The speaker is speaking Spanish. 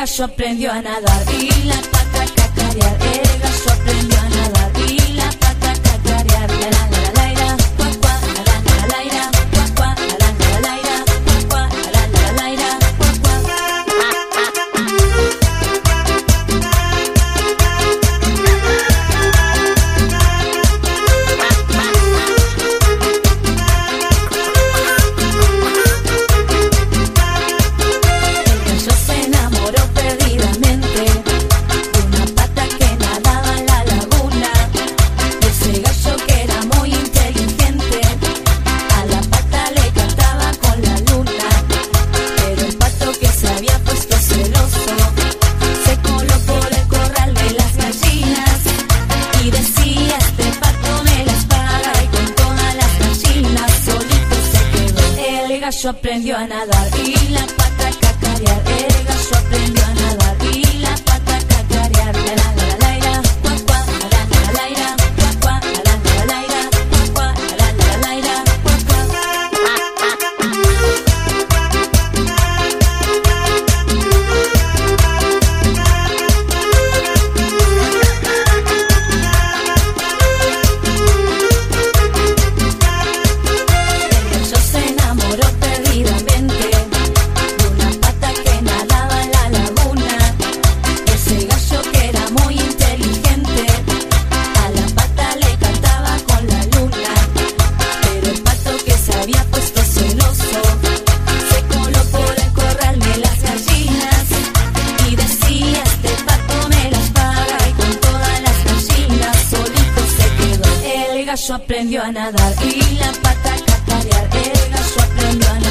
el gallo aprendió a nadar y la pata a cacarear. El gallo aprendió a nadar y la pata a cacarear. El gallo El aprendió a nadar y la pata a cacarear. El gallo aprendió a nadar.